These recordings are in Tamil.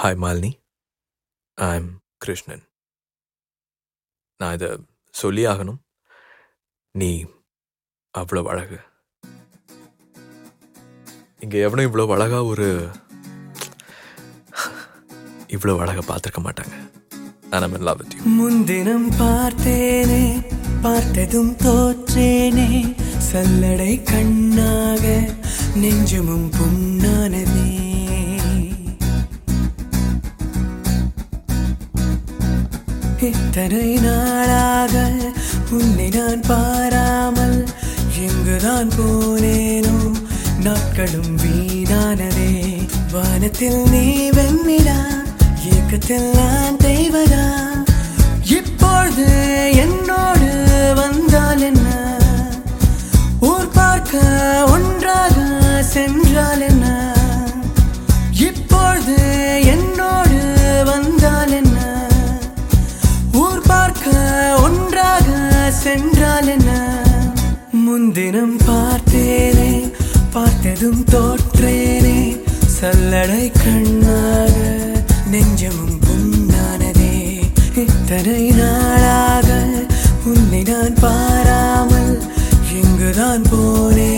ஹாய் மாலினி ஐம் கிருஷ்ணன் நான் இதை சொல்லி ஆகணும் நீ அவ்வளோ அழகு. இங்கே எவனும் இவ்வளோ அழகா ஒரு இவ்வளோ அழகா பார்த்துருக்க மாட்டாங்க. நான் லவ் வித் யூ முன்தினம் பார்த்தேனே பார்த்ததும் தோற்றேனே. சல்லடை கண்ணாக நெஞ்சமும் புண்ணானதே. இத்தனை நாளாக உன்னை நான் பாராமல் எங்குதான் போனேனோ நாட்களும் வீணானதே. வானத்தில் நீ வெண்ணிடா ஏக்கத்தில் நான் தெய்வதா? இப்பொழுது என்னோடு வந்தால் என்ன? தினம் பார்த்தேனே பார்த்ததும் தோற்றேனே. சல்லடை கண்ணாக நெஞ்சமும் புண்ணானதே. இத்தனை நாளாக உன்னை நான் பாராமல் எங்குதான் போனேன்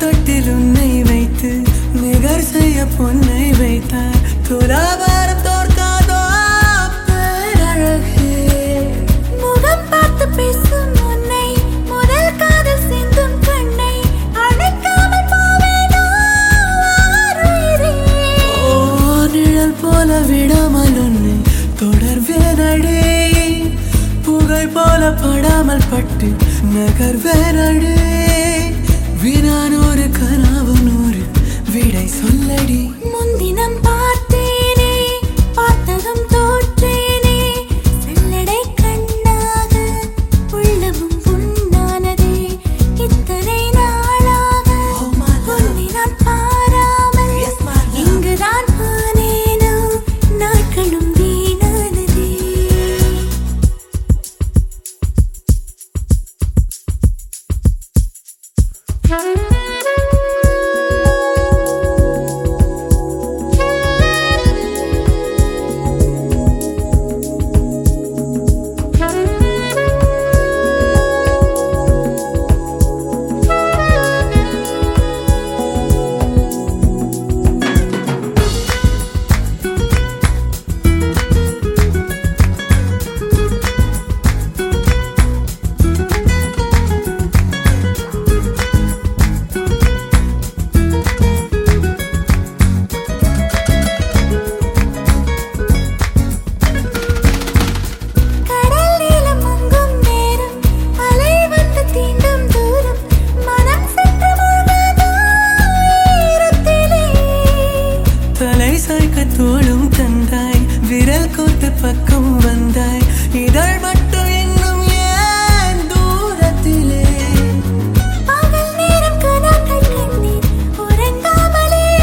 தொட்டில் உன்னை வைத்து நிகர் செய்ய பொன்னை வைத்தார். துலாபாரம் தோற்காதோ பேரழகே. முகம் பார்த்து பேசும் உன்னை முதல் காதல் சிந்தும் கண்ணை அணைக்காமல் போவேனோ ஆருயிரே. ஓ நிழல் போல விடாமல் உன்னை தொடர்வேனடே புகழ் போல படாமல் பட்டு நகர்வேனடே வினான் ஒரு கனவு நூறு விடை சொல்லடி. முந்தினம் பக்கம் வந்தாய். இதழ் மட்டும் இன்னும் ஏன் தூரத்திலே? பகல் நேரம் கனாக்கள் கண்டேன். உறங்காமலே.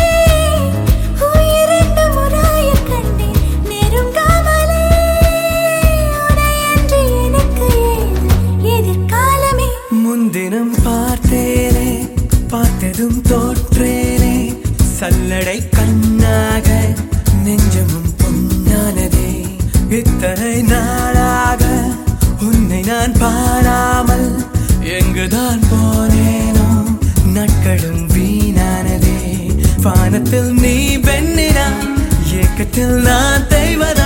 நெருங்காமலே. உனையன்றி எனக்கு எதிர்காலமே. முன்தினம் பார்த்தேனே. பார்த்ததும் தோற்றேனே. சல்லடை கண்ணாக நெஞ்சமும் பொன்னானதே. இத்தனை நாளாக உன்னை நான் பாராமல் எங்குதான் போனேனோ? நாட்களும் வீணானதே. வானத்தில் நீ பெண்ணினா இயக்கத்தில் நான் தெய்வதா.